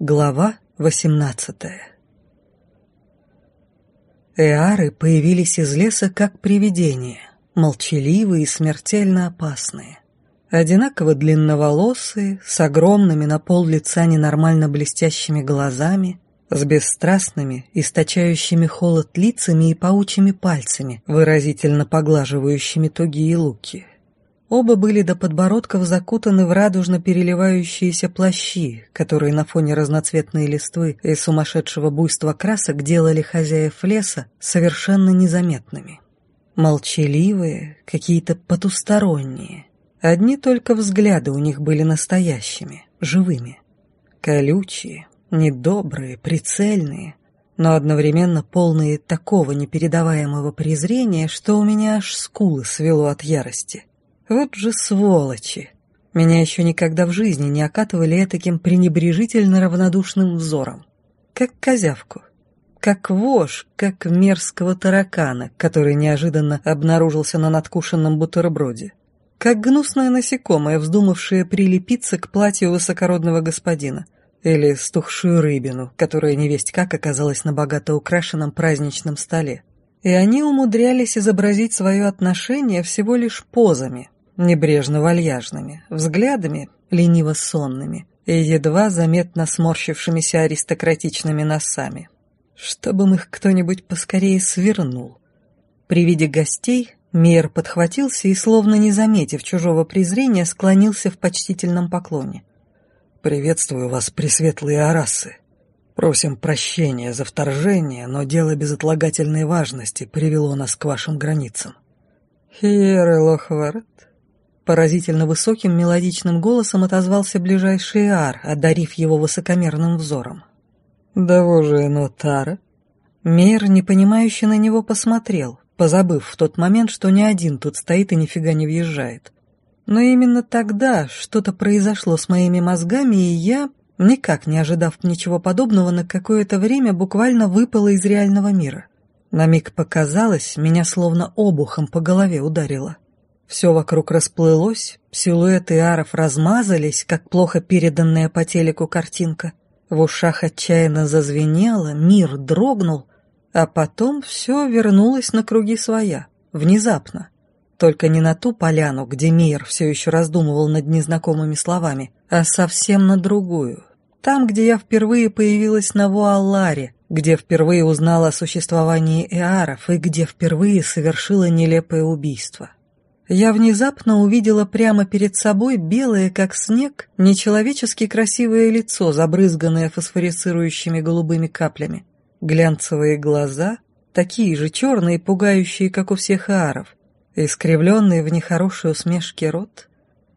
Глава 18 Эары появились из леса как привидения, молчаливые и смертельно опасные. Одинаково длинноволосые, с огромными на пол лица ненормально блестящими глазами, с бесстрастными, источающими холод лицами и паучьими пальцами, выразительно поглаживающими тугие луки — Оба были до подбородков закутаны в радужно переливающиеся плащи, которые на фоне разноцветной листвы и сумасшедшего буйства красок делали хозяев леса совершенно незаметными. Молчаливые, какие-то потусторонние. Одни только взгляды у них были настоящими, живыми. Колючие, недобрые, прицельные, но одновременно полные такого непередаваемого презрения, что у меня аж скулы свело от ярости. Вот же сволочи! Меня еще никогда в жизни не окатывали таким пренебрежительно равнодушным взором. Как козявку. Как вож, как мерзкого таракана, который неожиданно обнаружился на надкушенном бутерброде. Как гнусное насекомое, вздумавшее прилепиться к платью высокородного господина. Или стухшую рыбину, которая невесть как оказалась на богато украшенном праздничном столе. И они умудрялись изобразить свое отношение всего лишь позами, небрежно-вальяжными, взглядами лениво-сонными и едва заметно сморщившимися аристократичными носами. Чтобы им их кто-нибудь поскорее свернул. При виде гостей Мейер подхватился и, словно не заметив чужого презрения, склонился в почтительном поклоне. «Приветствую вас, пресветлые арасы. Просим прощения за вторжение, но дело безотлагательной важности привело нас к вашим границам». «Хиеры Лохвард, Поразительно высоким мелодичным голосом отозвался ближайший Ар, одарив его высокомерным взором. «Да же Нотара?» Мейер, непонимающе на него посмотрел, позабыв в тот момент, что ни один тут стоит и нифига не въезжает. Но именно тогда что-то произошло с моими мозгами, и я, никак не ожидав ничего подобного, на какое-то время буквально выпала из реального мира. На миг показалось, меня словно обухом по голове ударило. Все вокруг расплылось, силуэты аров размазались, как плохо переданная по телеку картинка. В ушах отчаянно зазвенело, мир дрогнул, а потом все вернулось на круги своя, внезапно. Только не на ту поляну, где мир все еще раздумывал над незнакомыми словами, а совсем на другую. Там, где я впервые появилась на Вуалларе, где впервые узнала о существовании эаров и где впервые совершила нелепое убийство я внезапно увидела прямо перед собой белое, как снег, нечеловечески красивое лицо, забрызганное фосфорицирующими голубыми каплями. Глянцевые глаза, такие же черные, пугающие, как у всех ааров, искривленный в нехорошей усмешке рот.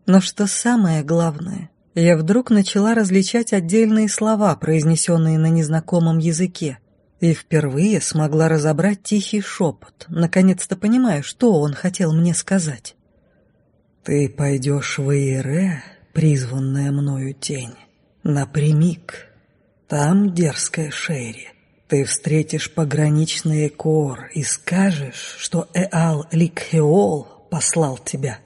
Но что самое главное, я вдруг начала различать отдельные слова, произнесенные на незнакомом языке, и впервые смогла разобрать тихий шепот, наконец-то понимая, что он хотел мне сказать. «Ты пойдешь в Иере, призванная мною тень, напрямик. Там, дерзкая Шерри, ты встретишь пограничный Экор и скажешь, что Эал Ликхеол послал тебя.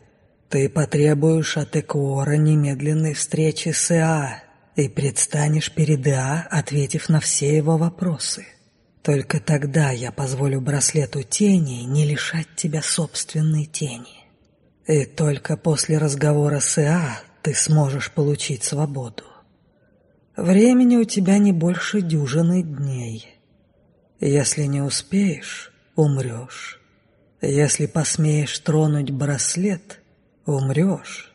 Ты потребуешь от Экора немедленной встречи с Эа и предстанешь перед Эа, ответив на все его вопросы». Только тогда я позволю браслету тени не лишать тебя собственной тени. И только после разговора с Иа ты сможешь получить свободу. Времени у тебя не больше дюжины дней. Если не успеешь, умрешь. Если посмеешь тронуть браслет, умрешь.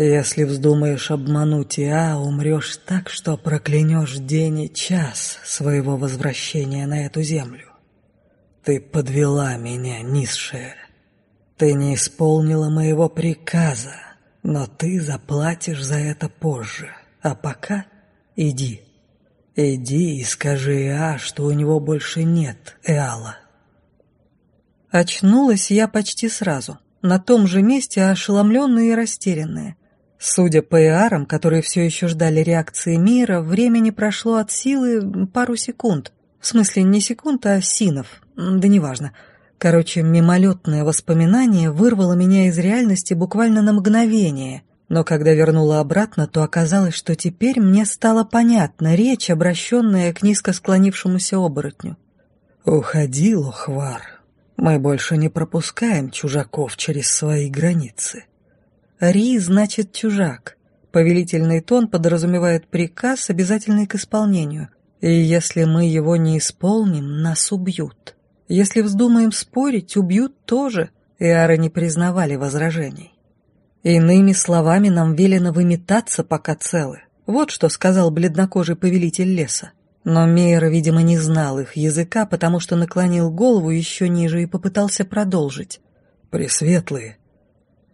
Если вздумаешь обмануть Иа, умрешь так, что проклянешь день и час своего возвращения на эту землю. Ты подвела меня, низшая. Ты не исполнила моего приказа, но ты заплатишь за это позже. А пока иди. Иди и скажи Иа, что у него больше нет Эала. Очнулась я почти сразу, на том же месте ошеломленная и растерянная. Судя по иарам, которые все еще ждали реакции мира, времени прошло от силы пару секунд. В смысле, не секунд, а синов. Да неважно. Короче, мимолетное воспоминание вырвало меня из реальности буквально на мгновение. Но когда вернула обратно, то оказалось, что теперь мне стало понятна речь, обращенная к низко склонившемуся оборотню. «Уходи, Лохвар. Мы больше не пропускаем чужаков через свои границы». «Ри» значит «чужак». Повелительный тон подразумевает приказ, обязательный к исполнению. И если мы его не исполним, нас убьют. Если вздумаем спорить, убьют тоже. Иары не признавали возражений. Иными словами, нам велено выметаться, пока целы. Вот что сказал бледнокожий повелитель леса. Но Мейер, видимо, не знал их языка, потому что наклонил голову еще ниже и попытался продолжить. «Пресветлые».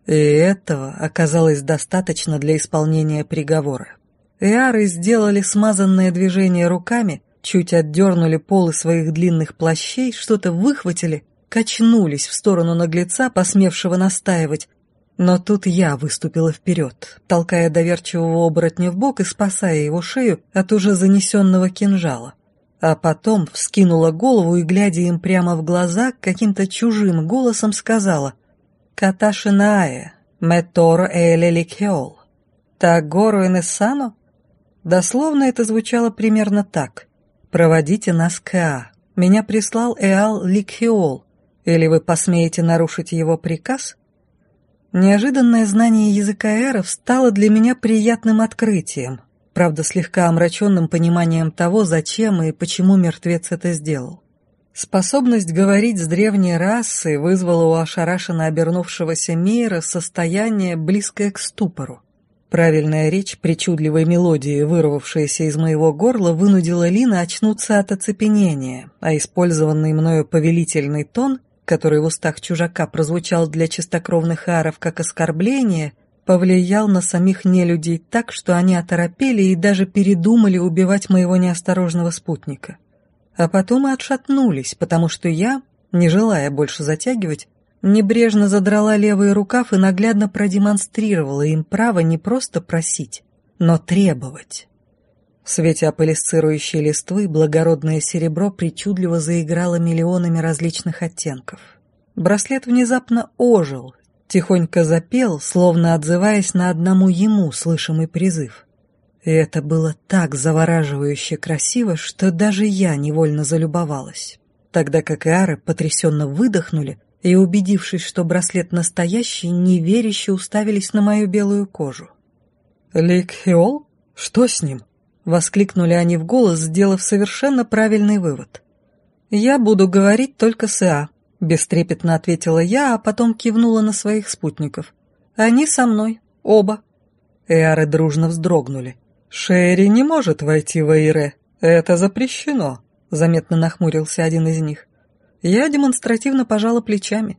И этого оказалось достаточно для исполнения приговора. Эары сделали смазанное движение руками, чуть отдернули полы своих длинных плащей, что-то выхватили, качнулись в сторону наглеца, посмевшего настаивать, но тут я выступила вперед, толкая доверчивого оборотня в бок и спасая его шею от уже занесенного кинжала. А потом вскинула голову и, глядя им прямо в глаза, каким-то чужим голосом сказала «Каташинаe, метор эле ликеол». «Тагору инессано?» Дословно это звучало примерно так. «Проводите нас к Эа. Меня прислал Эал Ликхиол. Или вы посмеете нарушить его приказ?» Неожиданное знание языка эров стало для меня приятным открытием, правда слегка омраченным пониманием того, зачем и почему мертвец это сделал. Способность говорить с древней расой вызвала у ошарашенно обернувшегося мира состояние, близкое к ступору. Правильная речь причудливой мелодии, вырвавшаяся из моего горла, вынудила Лина очнуться от оцепенения, а использованный мною повелительный тон который в устах чужака прозвучал для чистокровных аров как оскорбление, повлиял на самих нелюдей так, что они оторопели и даже передумали убивать моего неосторожного спутника. А потом и отшатнулись, потому что я, не желая больше затягивать, небрежно задрала левый рукав и наглядно продемонстрировала им право не просто просить, но требовать. В свете аполисцирующей листвы благородное серебро причудливо заиграло миллионами различных оттенков. Браслет внезапно ожил, тихонько запел, словно отзываясь на одному ему слышимый призыв. И это было так завораживающе красиво, что даже я невольно залюбовалась, тогда как Иары потрясенно выдохнули и, убедившись, что браслет настоящий, неверяще уставились на мою белую кожу. «Лик Хиол? Что с ним?» — воскликнули они в голос, сделав совершенно правильный вывод. «Я буду говорить только с Иа», — бестрепетно ответила я, а потом кивнула на своих спутников. «Они со мной, оба». Эары дружно вздрогнули. «Шерри не может войти в Эйре. Это запрещено», — заметно нахмурился один из них. Я демонстративно пожала плечами.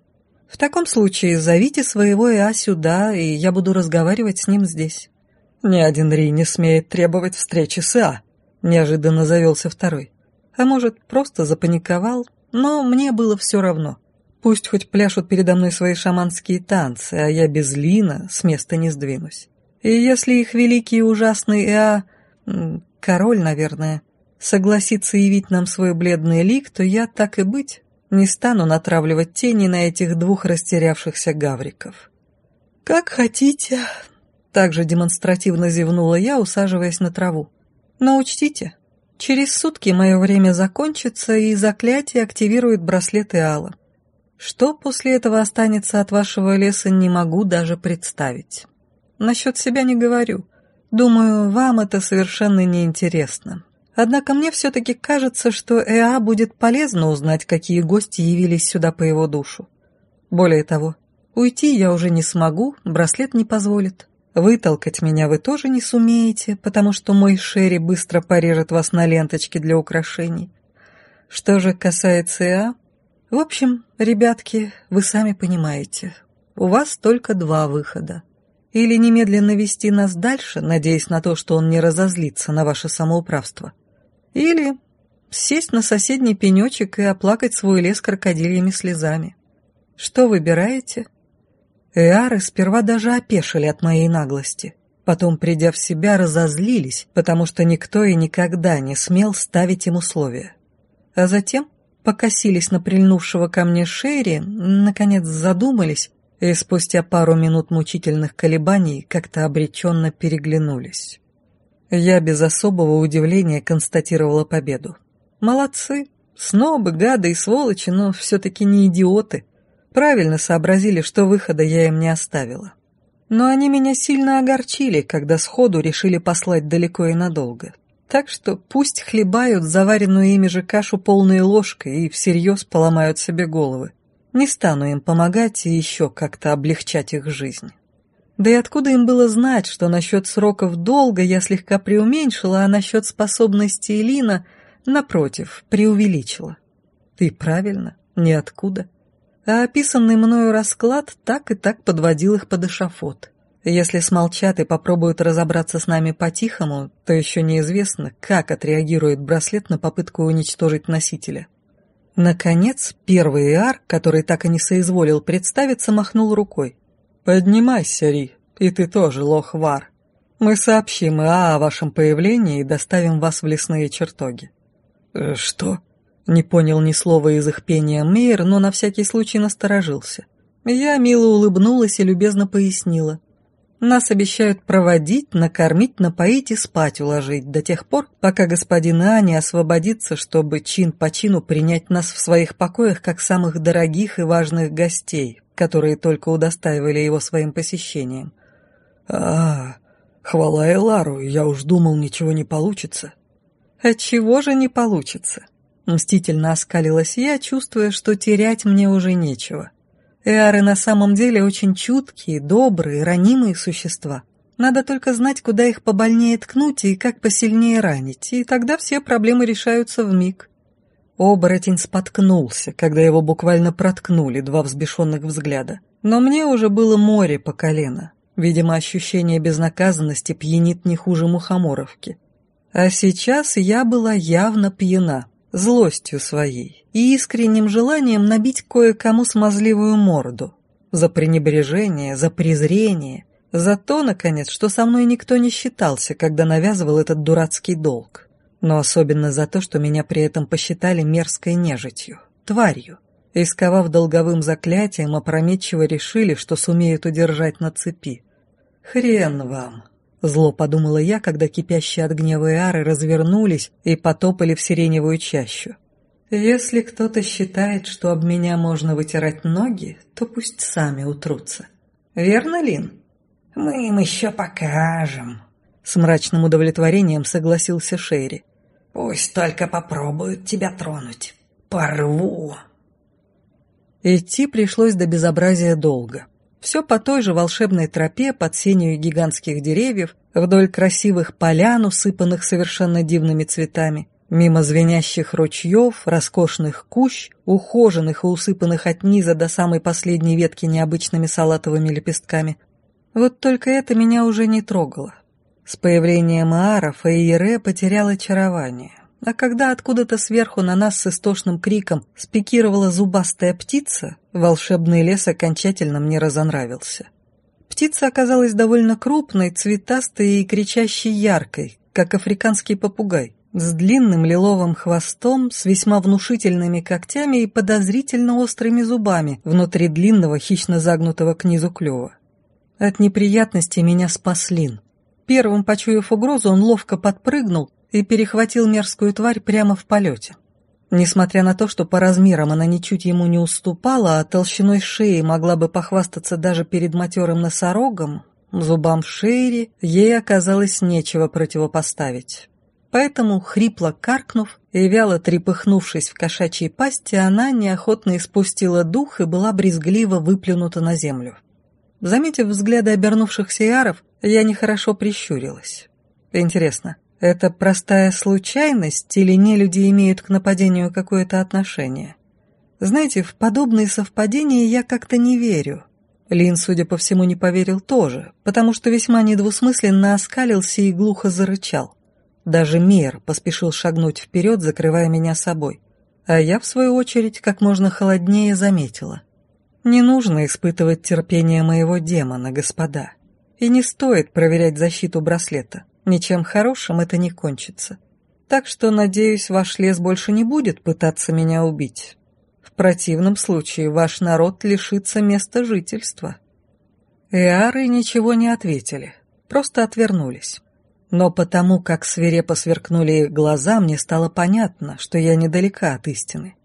«В таком случае зовите своего Иа сюда, и я буду разговаривать с ним здесь». «Ни один Ри не смеет требовать встречи с А», — неожиданно завелся второй. А может, просто запаниковал, но мне было все равно. Пусть хоть пляшут передо мной свои шаманские танцы, а я без Лина с места не сдвинусь. И если их великий и ужасный Эа, король, наверное, согласится явить нам свой бледный лик, то я, так и быть, не стану натравливать тени на этих двух растерявшихся гавриков. «Как хотите», также демонстративно зевнула я, усаживаясь на траву. Но учтите, через сутки мое время закончится, и заклятие активирует браслеты Алла. Что после этого останется от вашего леса, не могу даже представить. Насчет себя не говорю. Думаю, вам это совершенно неинтересно. Однако мне все-таки кажется, что Эа будет полезно узнать, какие гости явились сюда по его душу. Более того, уйти я уже не смогу, браслет не позволит. Вытолкать меня вы тоже не сумеете, потому что мой Шерри быстро порежет вас на ленточке для украшений. Что же касается Иа, в общем, ребятки, вы сами понимаете, у вас только два выхода. Или немедленно вести нас дальше, надеясь на то, что он не разозлится на ваше самоуправство. Или сесть на соседний пенечек и оплакать свой лес крокодильями слезами. Что выбираете? Эары сперва даже опешили от моей наглости. Потом, придя в себя, разозлились, потому что никто и никогда не смел ставить им условия. А затем покосились на прильнувшего ко мне Шерри, наконец задумались, и спустя пару минут мучительных колебаний как-то обреченно переглянулись. Я без особого удивления констатировала победу. Молодцы, снобы, гады и сволочи, но все-таки не идиоты. Правильно сообразили, что выхода я им не оставила. Но они меня сильно огорчили, когда сходу решили послать далеко и надолго. Так что пусть хлебают заваренную ими же кашу полной ложкой и всерьез поломают себе головы. Не стану им помогать и еще как-то облегчать их жизнь. Да и откуда им было знать, что насчет сроков долга я слегка преуменьшила, а насчет способности Элина, напротив, преувеличила? Ты правильно, ниоткуда. А описанный мною расклад так и так подводил их под эшафот. Если смолчат и попробуют разобраться с нами по-тихому, то еще неизвестно, как отреагирует браслет на попытку уничтожить носителя. Наконец, первый Иар, который так и не соизволил представиться, махнул рукой. «Поднимайся, Ри, и ты тоже, лох-вар. Мы сообщим Иа о вашем появлении и доставим вас в лесные чертоги». «Э, «Что?» Не понял ни слова из их пения Мейер, но на всякий случай насторожился. Я мило улыбнулась и любезно пояснила. Нас обещают проводить, накормить, напоить и спать уложить до тех пор, пока господин А не освободится, чтобы чин по чину принять нас в своих покоях как самых дорогих и важных гостей, которые только удостаивали его своим посещением. а, хвала Элару, я уж думал, ничего не получится. Отчего же не получится? Мстительно оскалилась я, чувствуя, что терять мне уже нечего. Эары на самом деле очень чуткие, добрые, ранимые существа. Надо только знать, куда их побольнее ткнуть и как посильнее ранить, и тогда все проблемы решаются в миг. Оборотень споткнулся, когда его буквально проткнули два взбешенных взгляда. Но мне уже было море по колено. Видимо, ощущение безнаказанности пьянит не хуже мухоморовки. А сейчас я была явно пьяна злостью своей и искренним желанием набить кое-кому смазливую морду. За пренебрежение, за презрение, за то, наконец, что со мной никто не считался, когда навязывал этот дурацкий долг. Но особенно за то, что меня при этом посчитали мерзкой нежитью, тварью. Исковав долговым заклятием, опрометчиво решили, что сумеют удержать на цепи. «Хрен вам!» Зло подумала я, когда кипящие от гнева Иары развернулись и потопали в сиреневую чащу. Если кто-то считает, что об меня можно вытирать ноги, то пусть сами утрутся. Верно, Лин? Мы им еще покажем. С мрачным удовлетворением согласился Шерри. Пусть только попробуют тебя тронуть. Порву. Идти пришлось до безобразия долго. Все по той же волшебной тропе под сенью гигантских деревьев, вдоль красивых полян, усыпанных совершенно дивными цветами, мимо звенящих ручьев, роскошных кущ, ухоженных и усыпанных от низа до самой последней ветки необычными салатовыми лепестками. Вот только это меня уже не трогало. С появлением Аара Фаиере потерял очарование. А когда откуда-то сверху на нас с истошным криком спикировала зубастая птица, волшебный лес окончательно мне разонравился. Птица оказалась довольно крупной, цветастой и кричащей яркой, как африканский попугай, с длинным лиловым хвостом, с весьма внушительными когтями и подозрительно острыми зубами внутри длинного хищно загнутого к низу клюва. От неприятностей меня спас Лин. Первым почуяв угрозу, он ловко подпрыгнул и перехватил мерзкую тварь прямо в полете. Несмотря на то, что по размерам она ничуть ему не уступала, а толщиной шеи могла бы похвастаться даже перед матерым носорогом, зубам Шейри ей оказалось нечего противопоставить. Поэтому, хрипло каркнув и вяло трепыхнувшись в кошачьей пасти, она неохотно испустила дух и была брезгливо выплюнута на землю. Заметив взгляды обернувшихся иаров, я нехорошо прищурилась. Интересно, это простая случайность или не люди имеют к нападению какое-то отношение? Знаете, в подобные совпадения я как-то не верю. Лин, судя по всему, не поверил тоже, потому что весьма недвусмысленно оскалился и глухо зарычал. Даже Мир поспешил шагнуть вперед, закрывая меня собой. А я, в свою очередь, как можно холоднее заметила. Не нужно испытывать терпение моего демона, господа. И не стоит проверять защиту браслета. Ничем хорошим это не кончится. Так что, надеюсь, ваш лес больше не будет пытаться меня убить. противном случае ваш народ лишится места жительства». Эары ничего не ответили, просто отвернулись. Но потому, как свирепо сверкнули их глаза, мне стало понятно, что я недалека от истины.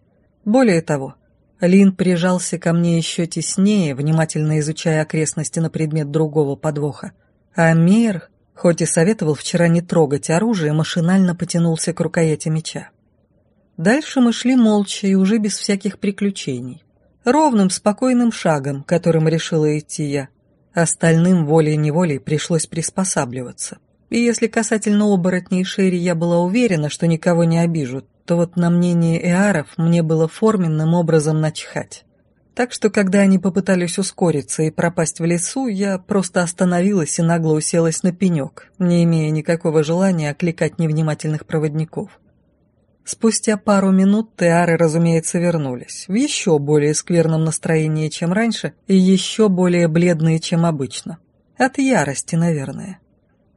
Более того, Лин прижался ко мне еще теснее, внимательно изучая окрестности на предмет другого подвоха. А Мир, хоть и советовал вчера не трогать оружие, машинально потянулся к рукояти меча. Дальше мы шли молча и уже без всяких приключений. Ровным, спокойным шагом, которым решила идти я. Остальным волей-неволей пришлось приспосабливаться. И если касательно оборотней Шерри я была уверена, что никого не обижу, то вот на мнение Эаров мне было форменным образом начхать. Так что, когда они попытались ускориться и пропасть в лесу, я просто остановилась и нагло уселась на пенек, не имея никакого желания окликать невнимательных проводников. Спустя пару минут Теары, разумеется, вернулись, в еще более скверном настроении, чем раньше, и еще более бледные, чем обычно. От ярости, наверное.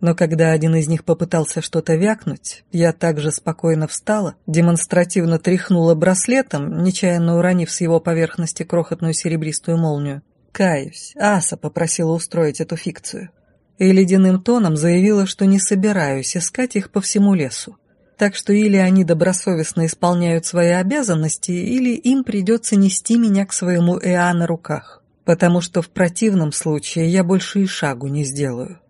Но когда один из них попытался что-то вякнуть, я также спокойно встала, демонстративно тряхнула браслетом, нечаянно уронив с его поверхности крохотную серебристую молнию. Каюсь, Аса попросила устроить эту фикцию. И ледяным тоном заявила, что не собираюсь искать их по всему лесу. Так что или они добросовестно исполняют свои обязанности, или им придется нести меня к своему Эа на руках. Потому что в противном случае я больше и шагу не сделаю.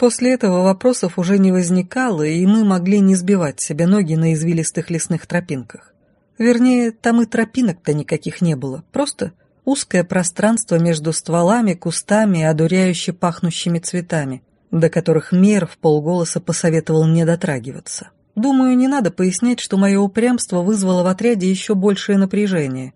После этого вопросов уже не возникало, и мы могли не сбивать себе ноги на извилистых лесных тропинках. Вернее, там и тропинок-то никаких не было, просто узкое пространство между стволами, кустами и одуряюще пахнущими цветами, до которых Мейер в полголоса посоветовал не дотрагиваться. Думаю, не надо пояснять, что мое упрямство вызвало в отряде еще большее напряжение,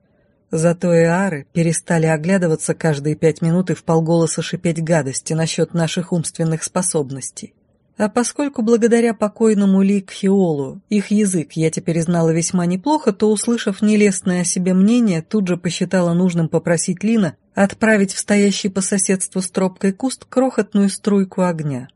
Зато и ары перестали оглядываться каждые пять минут и вполголоса шипеть гадости насчет наших умственных способностей. А поскольку благодаря покойному Ли Кхиолу их язык я теперь знала весьма неплохо, то, услышав нелестное о себе мнение, тут же посчитала нужным попросить Лина отправить в стоящий по соседству с тропкой куст крохотную струйку огня.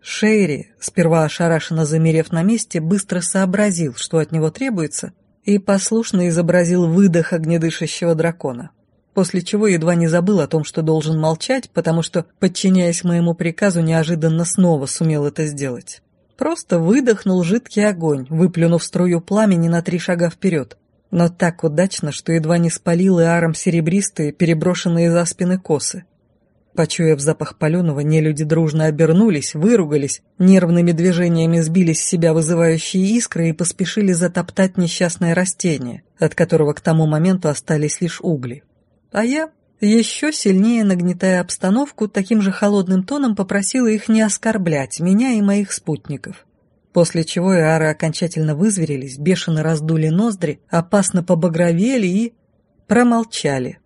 Шейри, сперва ошарашенно замерев на месте, быстро сообразил, что от него требуется, и послушно изобразил выдох огнедышащего дракона, после чего едва не забыл о том, что должен молчать, потому что, подчиняясь моему приказу, неожиданно снова сумел это сделать. Просто выдохнул жидкий огонь, выплюнув струю пламени на три шага вперед, но так удачно, что едва не спалил и аром серебристые, переброшенные за спины косы. Почуяв запах паленого, нелюди дружно обернулись, выругались, нервными движениями сбили с себя вызывающие искры и поспешили затоптать несчастное растение, от которого к тому моменту остались лишь угли. А я, еще сильнее нагнетая обстановку, таким же холодным тоном попросила их не оскорблять меня и моих спутников. После чего иары окончательно вызверились, бешено раздули ноздри, опасно побагровели и... промолчали,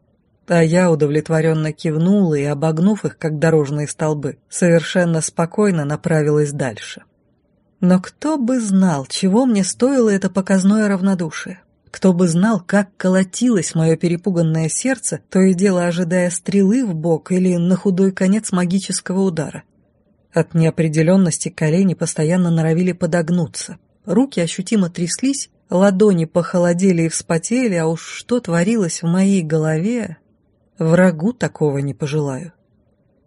а я удовлетворенно кивнула и, обогнув их, как дорожные столбы, совершенно спокойно направилась дальше. Но кто бы знал, чего мне стоило это показное равнодушие? Кто бы знал, как колотилось мое перепуганное сердце, то и дело ожидая стрелы в бок или на худой конец магического удара. От неопределенности колени постоянно норовили подогнуться. Руки ощутимо тряслись, ладони похолодели и вспотели, а уж что творилось в моей голове, Врагу такого не пожелаю.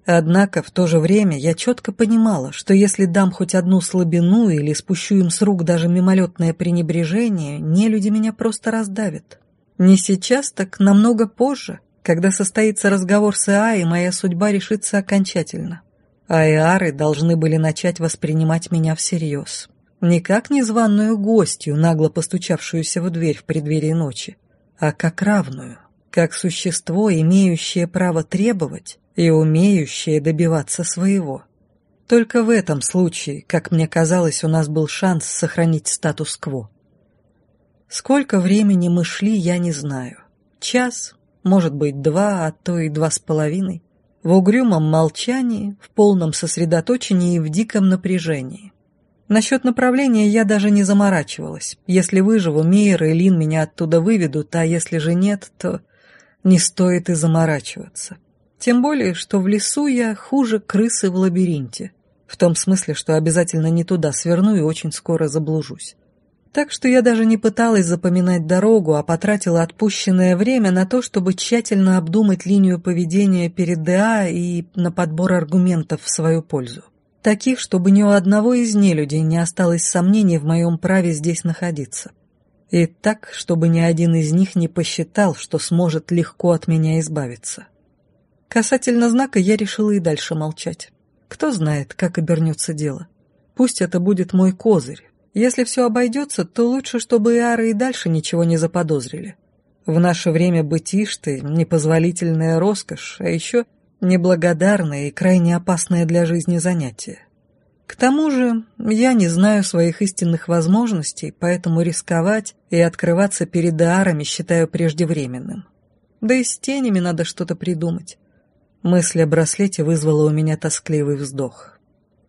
Однако в то же время я четко понимала, что если дам хоть одну слабину или спущу им с рук даже мимолетное пренебрежение, не люди меня просто раздавят. Не сейчас, так намного позже, когда состоится разговор с Иа, и моя судьба решится окончательно. А Иары должны были начать воспринимать меня всерьез. Не как незваную гостью, нагло постучавшуюся в дверь в преддверии ночи, а как равную как существо, имеющее право требовать и умеющее добиваться своего. Только в этом случае, как мне казалось, у нас был шанс сохранить статус-кво. Сколько времени мы шли, я не знаю. Час, может быть, два, а то и два с половиной. В угрюмом молчании, в полном сосредоточении и в диком напряжении. Насчет направления я даже не заморачивалась. Если выживу, Мейер и Лин меня оттуда выведут, а если же нет, то не стоит и заморачиваться. Тем более, что в лесу я хуже крысы в лабиринте. В том смысле, что обязательно не туда сверну и очень скоро заблужусь. Так что я даже не пыталась запоминать дорогу, а потратила отпущенное время на то, чтобы тщательно обдумать линию поведения перед ДА и на подбор аргументов в свою пользу. Таких, чтобы ни у одного из нелюдей не осталось сомнений в моем праве здесь находиться. И так, чтобы ни один из них не посчитал, что сможет легко от меня избавиться. Касательно знака я решила и дальше молчать. Кто знает, как обернется дело. Пусть это будет мой козырь. Если все обойдется, то лучше, чтобы Иары и дальше ничего не заподозрили. В наше время быть Иштой — непозволительная роскошь, а еще неблагодарное и крайне опасное для жизни занятие. К тому же я не знаю своих истинных возможностей, поэтому рисковать и открываться перед Иарами считаю преждевременным. Да и с тенями надо что-то придумать. Мысль о браслете вызвала у меня тоскливый вздох.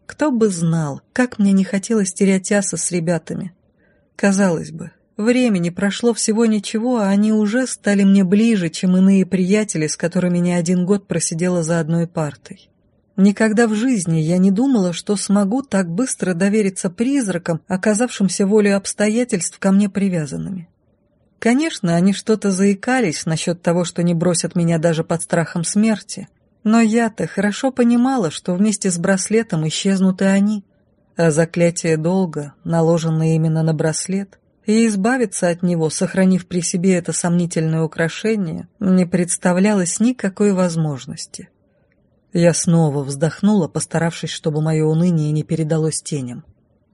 Кто бы знал, как мне не хотелось терять Аса с ребятами. Казалось бы, времени прошло всего ничего, а они уже стали мне ближе, чем иные приятели, с которыми не один год просидела за одной партой. Никогда в жизни я не думала, что смогу так быстро довериться призракам, оказавшимся волей обстоятельств ко мне привязанными. Конечно, они что-то заикались насчет того, что не бросят меня даже под страхом смерти — но я-то хорошо понимала, что вместе с браслетом исчезнут и они, а заклятие долга, наложенное именно на браслет, и избавиться от него, сохранив при себе это сомнительное украшение, не представлялось никакой возможности. Я снова вздохнула, постаравшись, чтобы мое уныние не передалось теням.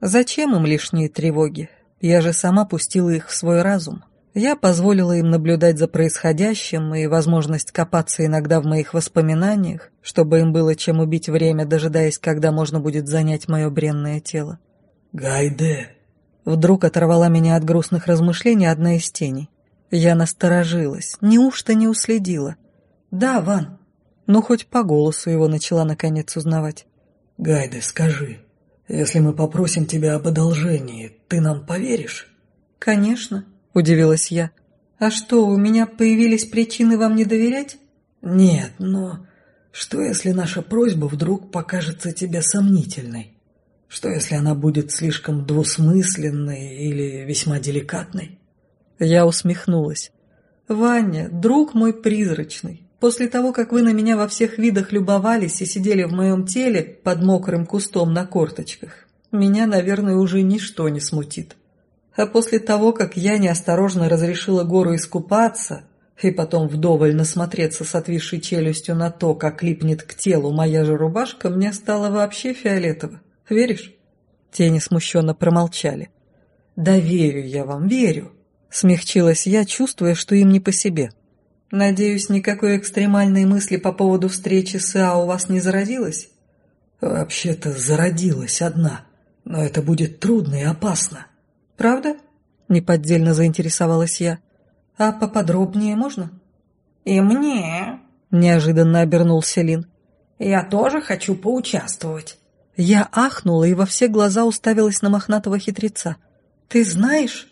Зачем им лишние тревоги? Я же сама пустила их в свой разум. Я позволила им наблюдать за происходящим и возможность копаться иногда в моих воспоминаниях, чтобы им было чем убить время, дожидаясь, когда можно будет занять мое бренное тело. «Гайде!» Вдруг оторвала меня от грустных размышлений одна из теней. Я насторожилась. Неужто не уследила? «Да, Ван». Ну, хоть по голосу его начала наконец узнавать. «Гайде, скажи, если мы попросим тебя об одолжении, ты нам поверишь?» «Конечно», удивилась я. «А что, у меня появились причины вам не доверять?» «Нет, но что, если наша просьба вдруг покажется тебе сомнительной? Что, если она будет слишком двусмысленной или весьма деликатной?» Я усмехнулась. «Ваня, друг мой призрачный, после того, как вы на меня во всех видах любовались и сидели в моем теле под мокрым кустом на корточках, меня, наверное, уже ничто не смутит. А после того, как я неосторожно разрешила гору искупаться, и потом вдоволь насмотреться с отвисшей челюстью на то, как липнет к телу моя же рубашка, мне стало вообще фиолетово. Веришь? Тени смущенно промолчали. «Да верю я вам, верю», — смягчилась я, чувствуя, что им не по себе. «Надеюсь, никакой экстремальной мысли по поводу встречи с Иа у вас не зародилось?» «Вообще-то зародилась одна, но это будет трудно и опасно», «Правда?» — неподдельно заинтересовалась я. «А поподробнее можно?» «И мне?» — неожиданно обернулся Лин. «Я тоже хочу поучаствовать». Я ахнула и во все глаза уставилась на мохнатого хитреца. «Ты знаешь?»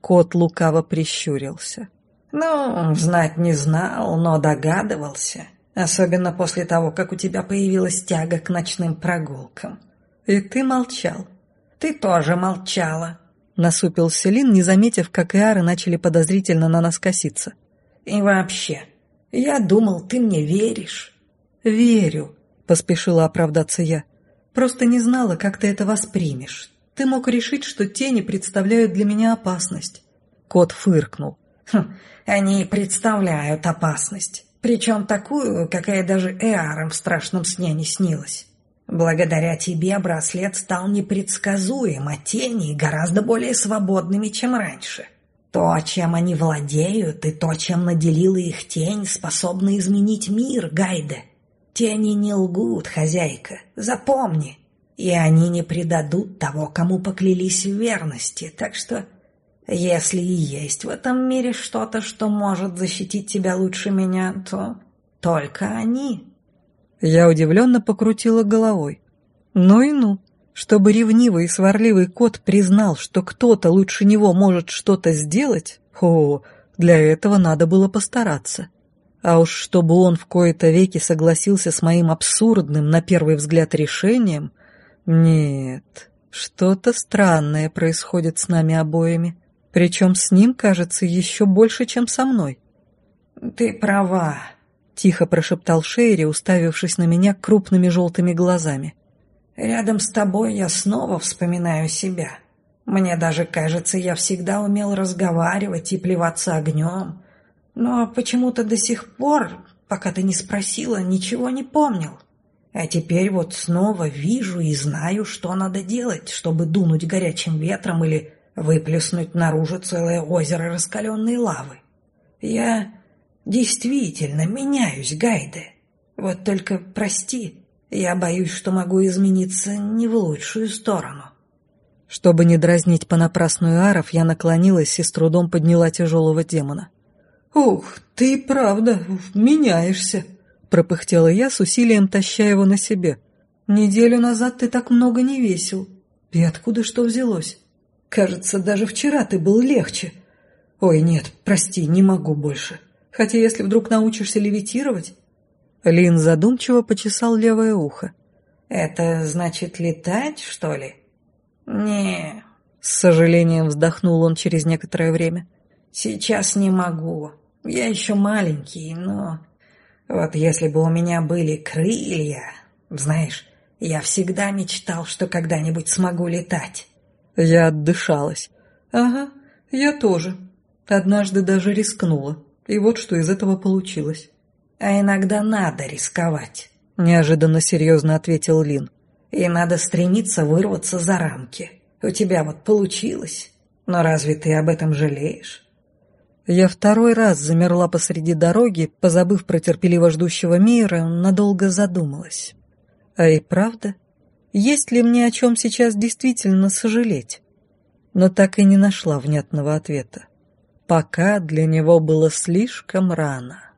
Кот лукаво прищурился. «Ну, знать не знал, но догадывался. Особенно после того, как у тебя появилась тяга к ночным прогулкам». «И ты молчал». «Ты тоже молчала», Насупился Лин, не заметив, как Иары начали подозрительно на нас коситься. «И вообще, я думал, ты мне веришь». «Верю», — поспешила оправдаться я. «Просто не знала, как ты это воспримешь. Ты мог решить, что тени представляют для меня опасность». Кот фыркнул. «Хм, они представляют опасность. Причем такую, какая даже Эарам в страшном сне не снилась. Благодаря тебе браслет стал непредсказуем, а тени гораздо более свободными, чем раньше. То, чем они владеют, и то, чем наделила их тень, способно изменить мир, Гайде. Тени не лгут, хозяйка, запомни. И они не предадут того, кому поклялись в верности, так что... Если и есть в этом мире что-то, что может защитить тебя лучше меня, то только они. Я удивленно покрутила головой. Ну и ну, чтобы ревнивый и сварливый кот признал, что кто-то лучше него может что-то сделать, о, для этого надо было постараться. А уж чтобы он в кои-то веки согласился с моим абсурдным, на первый взгляд, решением, нет, Что-то странное происходит с нами обоими. Причем с ним, кажется, еще больше, чем со мной. «Ты права», — тихо прошептал Шейри, уставившись на меня крупными желтыми глазами. «Рядом с тобой я снова вспоминаю себя. Мне даже кажется, я всегда умел разговаривать и плеваться огнем. Но почему-то до сих пор, пока ты не спросила, ничего не помнил. А теперь вот снова вижу и знаю, что надо делать, чтобы дунуть горячим ветром или выплеснуть наружу целое озеро раскаленной лавы. Я действительно меняюсь, Гайде. Вот только прости, я боюсь, что могу измениться не в лучшую сторону. Чтобы не дразнить понапрасную аров, я наклонилась и с трудом подняла тяжелого демона. «Ух, ты правда меняешься», — пропыхтела я с усилием, таща его на себе. «Неделю назад ты так много не весил. И откуда что взялось? Кажется, даже вчера ты был легче. Ой, нет, прости, не могу больше. Хотя если вдруг научишься левитировать...» Лин задумчиво почесал левое ухо. «Это значит летать, что ли?» «Не...» — с сожалением вздохнул он через некоторое время. «Сейчас не могу. Я еще маленький, но... Вот если бы у меня были крылья... Знаешь, я всегда мечтал, что когда-нибудь смогу летать». Я отдышалась. «Ага, я тоже. Однажды даже рискнула. И вот что из этого получилось». «А иногда надо рисковать», — неожиданно серьезно ответил Лин. И надо стремиться вырваться за рамки. У тебя вот получилось. Но разве ты об этом жалеешь? Я второй раз замерла посреди дороги, позабыв про терпеливо ждущего мира, надолго задумалась. А и правда, есть ли мне о чем сейчас действительно сожалеть? Но так и не нашла внятного ответа. Пока для него было слишком рано.